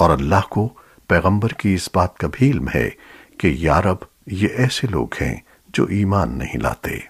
اور اللہ کو پیغمبر کی اس بات کا بھی علم ہے کہ یارب یہ ایسے لوگ ہیں جو ایمان نہیں لاتے۔